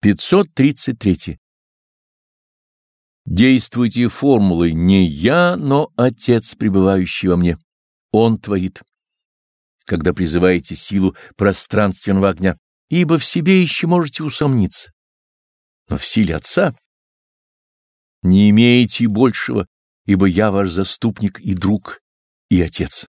533. Действуйте формулой «не я, но Отец, пребывающий во мне». Он творит. Когда призываете силу пространственного огня, ибо в себе еще можете усомниться. Но в силе Отца не имеете большего, ибо я ваш заступник и друг, и Отец.